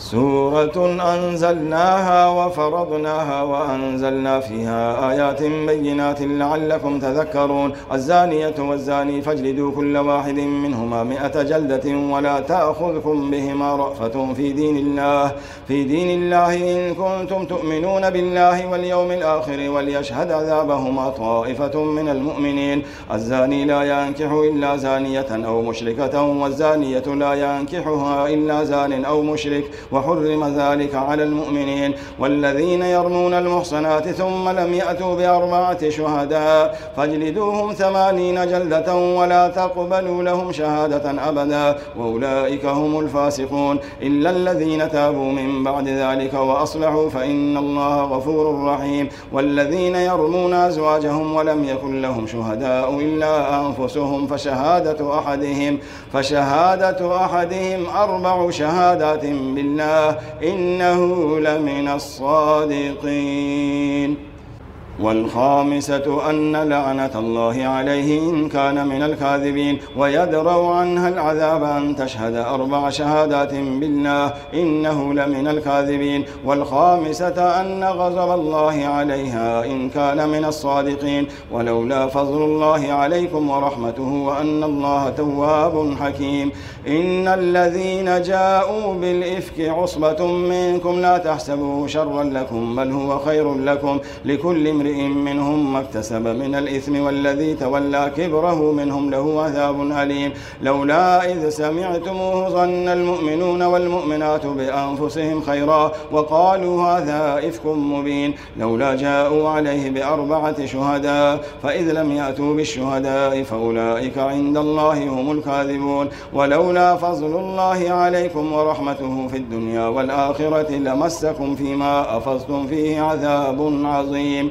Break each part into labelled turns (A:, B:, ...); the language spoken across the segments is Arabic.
A: سورة أنزلناها وفرضناها وأنزلنا فيها آيات بينات لعلكم تذكرون الزانية والزاني فاجلدوا كل واحد منهما مئة جلدة ولا تأخذكم بهما رأفة في دين الله في دين الله إن كنتم تؤمنون بالله واليوم الآخر وليشهد عذابهما طائفة من المؤمنين الزاني لا ينكح إلا زانية أو مشركة والزانية لا ينكحها إلا زان أو مشرك وحرم ذلك على المؤمنين والذين يرمون المحصنات ثم لم يأتوا بأربعة شهداء فاجلدوهم ثمانين جلدة ولا تقبلوا لهم شهادة أبدا وأولئك هم الفاسقون إلا الذين تابوا من بعد ذلك وأصلحوا فإن الله غفور رحيم والذين يرمون أزواجهم ولم يكن لهم شهداء إلا أنفسهم فشهادة أحدهم فشهادة أحدهم أربع شهادات بالله رسولنا إنه لمن الصادقين والخامسة أن لعنة الله عليه إن كان من الكاذبين ويدروا عنها العذاب أن تشهد أربع شهادات بالله إنه لمن الكاذبين والخامسة أن غضب الله عليها إن كان من الصادقين ولولا فضل الله عليكم ورحمته وأن الله تواب حكيم إن الذين جاءوا بالإفك عصبة منكم لا تحسبوا شرا لكم بل هو خير لكم لكل امرئ امرئ منهم ما اكتسب من الإثم والذي تولى كبره منهم له عذاب أليم لولا إذ سمعتموه ظن المؤمنون والمؤمنات بأنفسهم خيرا وقالوا هذا إفك مبين لولا جاءوا عليه بأربعة شهداء فإذ لم يأتوا بالشهداء فأولئك عند الله هم الكاذبون ولولا فضل الله عليكم ورحمته في الدنيا والآخرة لمسكم فيما أفضتم فيه عذاب عظيم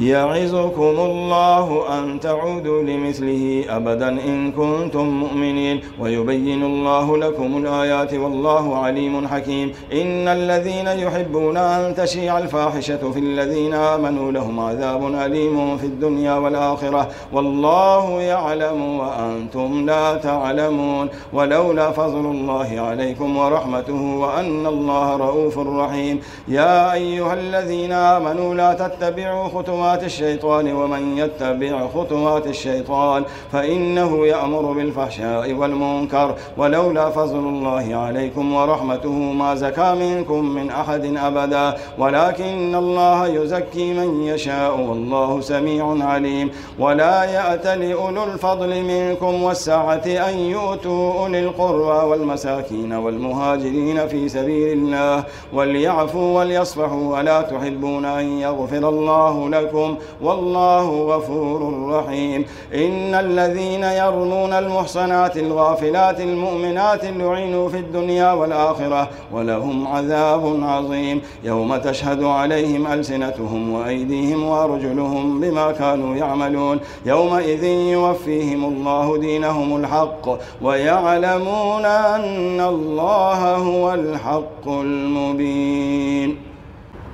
A: يعظكم الله أن تعودوا لمثله أبدا إن كنتم مؤمنين ويبين الله لكم الآيات والله عليم حكيم إن الذين يحبون أن تشيع الفاحشة في الذين آمنوا لهم عذاب أليم في الدنيا والآخرة والله يعلم وأنتم لا تعلمون ولولا فضل الله عليكم ورحمته وأن الله رؤوف رحيم يا أيها الذين آمنوا لا تتبعوا خطوات خطوات الشيطان ومن يتبع خطوات الشيطان فإنه يأمر بالفحشاء والمنكر ولولا فضل الله عليكم ورحمته ما زكى منكم من أحد أبدا ولكن الله يزكي من يشاء والله سميع عليم ولا يأت لأولو الفضل منكم والسعة أن يؤتوا أولي القرى والمساكين والمهاجرين في سبيل الله وليعفوا وليصفحوا ولا تحبون أن يغفر الله لكم لكم والله غفور رحيم إن الذين يرمون المحصنات الغافلات المؤمنات لعينوا في الدنيا والآخرة ولهم عذاب عظيم يوم تشهد عليهم ألسنتهم وأيديهم وأرجلهم بما كانوا يعملون يومئذ يوفيهم الله دينهم الحق ويعلمون أن الله هو الحق المبين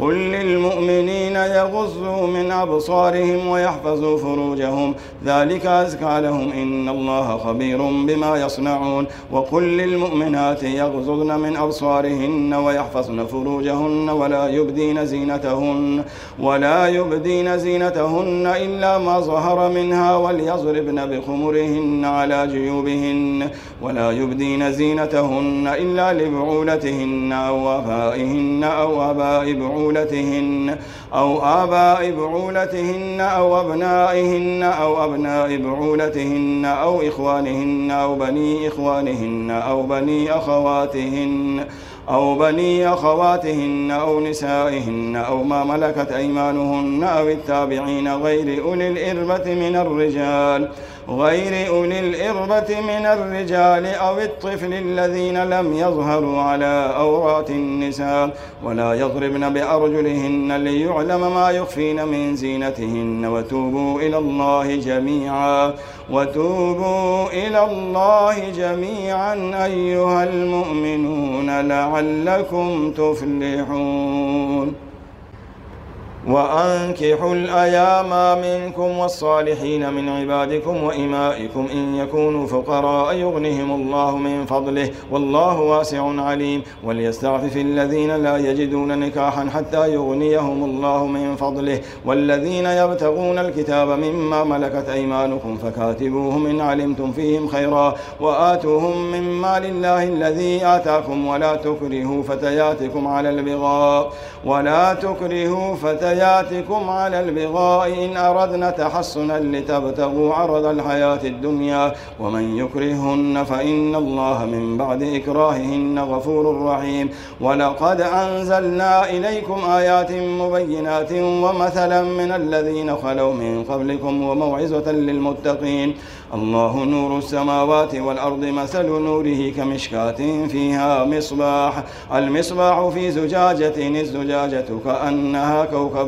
A: قل للمؤمنين يغزوا من أبصارهم ويحفظوا فروجهم ذلك أزكى لهم إن الله خبير بما يصنعون وقل للمؤمنات يغزون من أبصارهن ويحفظن فروجهن ولا يبدين زينتهن ولا يبدين زينتهن إلا ما ظهر منها وليضربن بخمرهن على جيوبهن ولا يبدين زينتهن إلا لبعولتهن أو آبائهن أو آباء بعولتهن بعولتهن أو آباء بعولتهن أو أبنائهن أو أبناء بعولتهن أو إخوانهن أو بني إخوانهن أو بني أخواتهن أو بني أخواتهن أو نسائهن أو ما ملكت أيمانهن أو التابعين غير أولي الإربة من الرجال غير أولي الإربة من الرجال أو الطفل الذين لم يظهروا على أورات النساء ولا يضربن بأرجلهن ليعلم ما يخفين من زينتهن وتوبوا إلى الله جميعا وتوبوا إلى الله جميعا أيها المؤمنون لعلكم تفلحون وأنكحوا الأيام منكم والصالحين من عبادكم وإمائكم إن يكونوا فقراء يغنهم الله من فضله والله واسع عليم وليستعفف الذين لا يجدون نكاحا حتى يغنيهم الله من فضله والذين يبتغون الكتاب مما ملكت أيمانكم فكاتبوهم إن علمتم فيهم خيرا وآتوهم مما لله الذي آتاكم ولا تكرهوا فتياتكم على البغاء ولا تكرهوا فتياتكم آياتكم على البغاء إن أردنا تحصنا لتبتغوا عرض الحياة الدنيا ومن يكرهن فإن الله من بعد إكراههن غفور رحيم ولقد أنزلنا إليكم آيات مبينات ومثلا من الذين خلوا من قبلكم وموعظة للمتقين الله نور السماوات والأرض مثل نوره كمشكاة فيها مصباح المصباح في زجاجة الزجاجة كأنها كوكب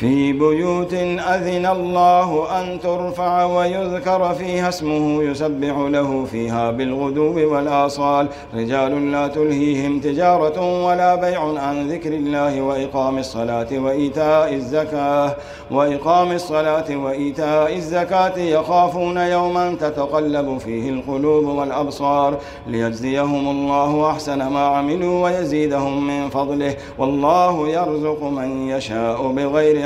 A: في بيوت أذن الله أن ترفع ويذكر فيها اسمه يسبح له فيها بالغدو والآصال رجال لا تلهيهم تجارة ولا بيع عن ذكر الله وإقام الصلاة وإيتاء الزكاة وإقام الصلاة وإيتاء الزكاة يخافون يوما تتقلب فيه القلوب والأبصار ليجزيهم الله أحسن ما عملوا ويزيدهم من فضله والله يرزق من يشاء بغير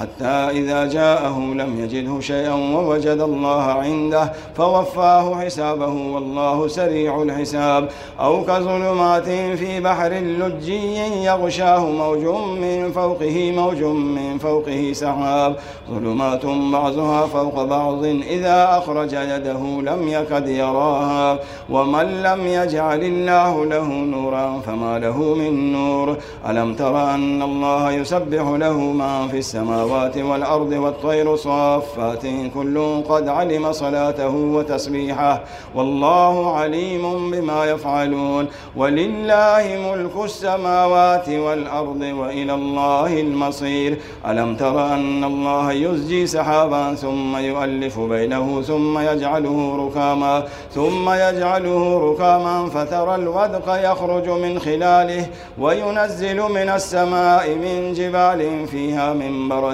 A: حتى إذا جاءه لم يجده شيئا ووجد الله عنده فوفاه حسابه والله سريع الحساب أو كظلمات في بحر لجي يغشاه موج من فوقه موج من فوقه سحاب ظلمات بعضها فوق بعض إذا أخرج يده لم يكد يراها ومن لم يجعل الله له نورا فما له من نور ألم تر أن الله يسبح له ما في السماوات السماوات والأرض والطير صافات كل قد علم صلاته وتسبيحه والله عليم بما يفعلون ولله ملك السماوات والأرض وإلى الله المصير ألم تر أن الله يزجي سحابا ثم يؤلف بينه ثم يجعله ركاما ثم يجعله ركاما فترى الودق يخرج من خلاله وينزل من السماء من جبال فيها من برد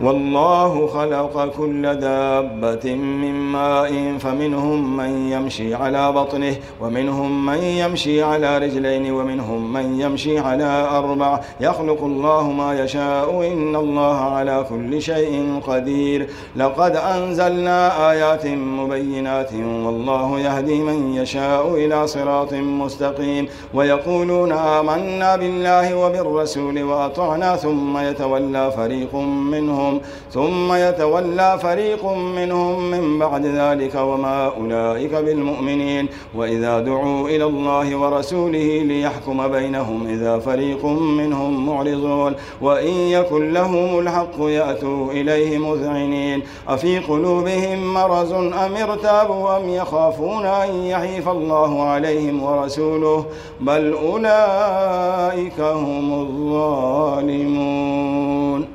A: والله خلق كل دابة من ماء فمنهم من يمشي على بطنه ومنهم من يمشي على رجلين ومنهم من يمشي على أربع يخلق الله ما يشاء إن الله على كل شيء قدير لقد أنزلنا آيات مبينات والله يهدي من يشاء إلى صراط مستقيم ويقولون آمنا بالله وبالرسول وأطعنا ثم يتولى فريق منهم منهم ثم يتولى فريق منهم من بعد ذلك وما أولئك بالمؤمنين وإذا دعوا إلى الله ورسوله ليحكم بينهم إذا فريق منهم معرضون وإن يكن لهم الحق يأتوا إليه مذعنين أفي قلوبهم مرز أم ارتابوا أم يخافون أن يحيف الله عليهم ورسوله بل أولئك هم الظالمون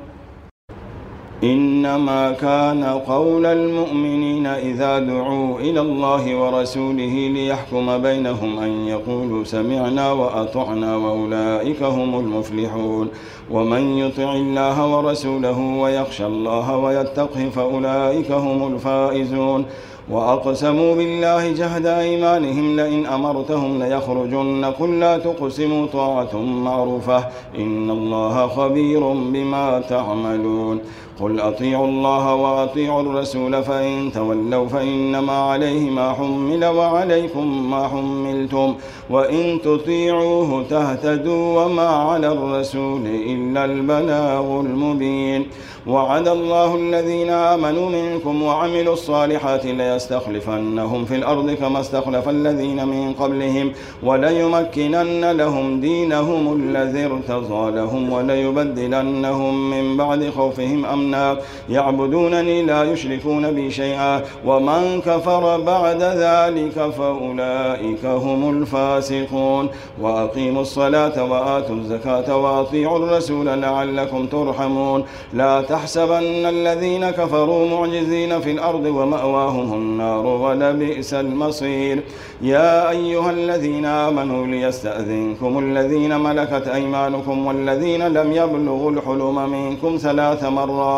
A: إنما كان قول المؤمنين إذا دعوا إلى الله ورسوله ليحكم بينهم أن يقولوا سمعنا وأطعنا وأولئك هم المفلحون ومن يطع الله ورسوله ويخشى الله ويتقه فأولئك هم الفائزون وأقسموا بالله جهد أيمانهم لئن أمرتهم ليخرجن قل لا تقسموا طاعة معروفة إن الله خبير بما تعملون قل أطيعوا الله وأطيعوا الرسول فإن تولوا فإنما عليه ما حمل وعليكم ما حملتم وإن تطيعوه تهتدوا وما على الرسول إلا البلاغ المبين وعد الله الذين آمنوا منكم وعملوا الصالحات ليستخلفنهم في الأرض كما استخلف الذين من قبلهم وليمكنن لهم دينهم الذي ارتضى لهم وليبدلنهم من بعد خوفهم أمنا النار يعبدونني لا يشركون بي شيئا ومن كفر بعد ذلك فأولئك هم الفاسقون وأقيموا الصلاة وآتوا الزكاة وأطيعوا الرسول لعلكم ترحمون لا تحسبن الذين كفروا معجزين في الأرض ومأواهم النار ولبئس المصير يا أيها الذين آمنوا ليستأذنكم الذين ملكت أيمانكم والذين لم يبلغوا الحلم منكم ثلاث مرات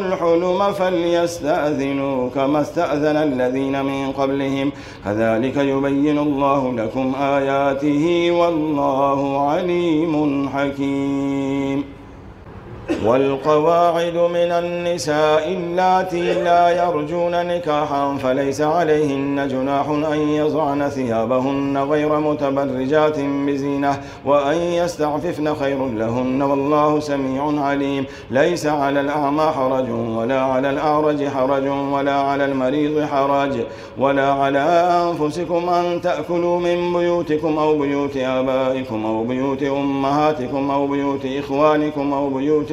A: الحلم فليستأذنوا كما استأذن الذين من قبلهم كذلك يبين الله لكم آياته والله عليم حكيم والقواعد من النساء اللاتي لا يرجون نكاحا فليس عليهن جناح أن يضعن ثيابهن غير متبرجات بزينة وأن يستعففن خير لهن والله سميع عليم ليس على الأعمى حرج ولا على الأعرج حرج ولا على المريض حرج ولا على أنفسكم أن تأكلوا من بيوتكم أو بيوت آبائكم أو بيوت أمهاتكم أو بيوت إخوانكم أو بيوت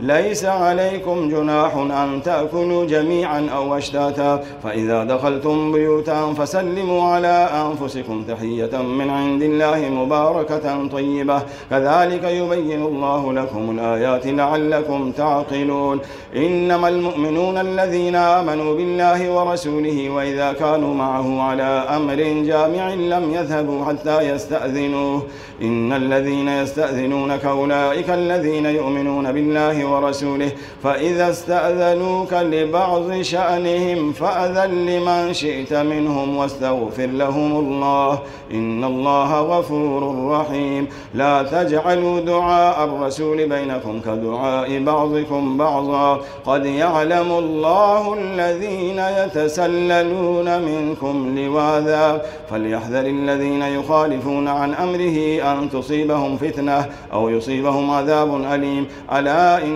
A: ليس عليكم جناح أن تأكلوا جميعا أو أشتاتا فإذا دخلتم بيوتا فسلموا على أنفسكم تحية من عند الله مباركة طيبة كذلك يبين الله لكم الآيات لعلكم تعقلون إنما المؤمنون الذين آمنوا بالله ورسوله وإذا كانوا معه على أمر جامع لم يذهبوا حتى يستأذنوه إن الذين يستأذنونك أولئك الذين يؤمنون بالله ورسوله فإذا استأذنوك لبعض شأنهم فأذن لمن شئت منهم واستغفر لهم الله إن الله غفور رحيم لا تجعلوا دعاء الرسول بينكم كدعاء بعضكم بعضا قد يعلم الله الذين يتسللون منكم لواذا فليحذر الذين يخالفون عن أمره أن تصيبهم فتنة أو يصيبهم عذاب أليم ألا إن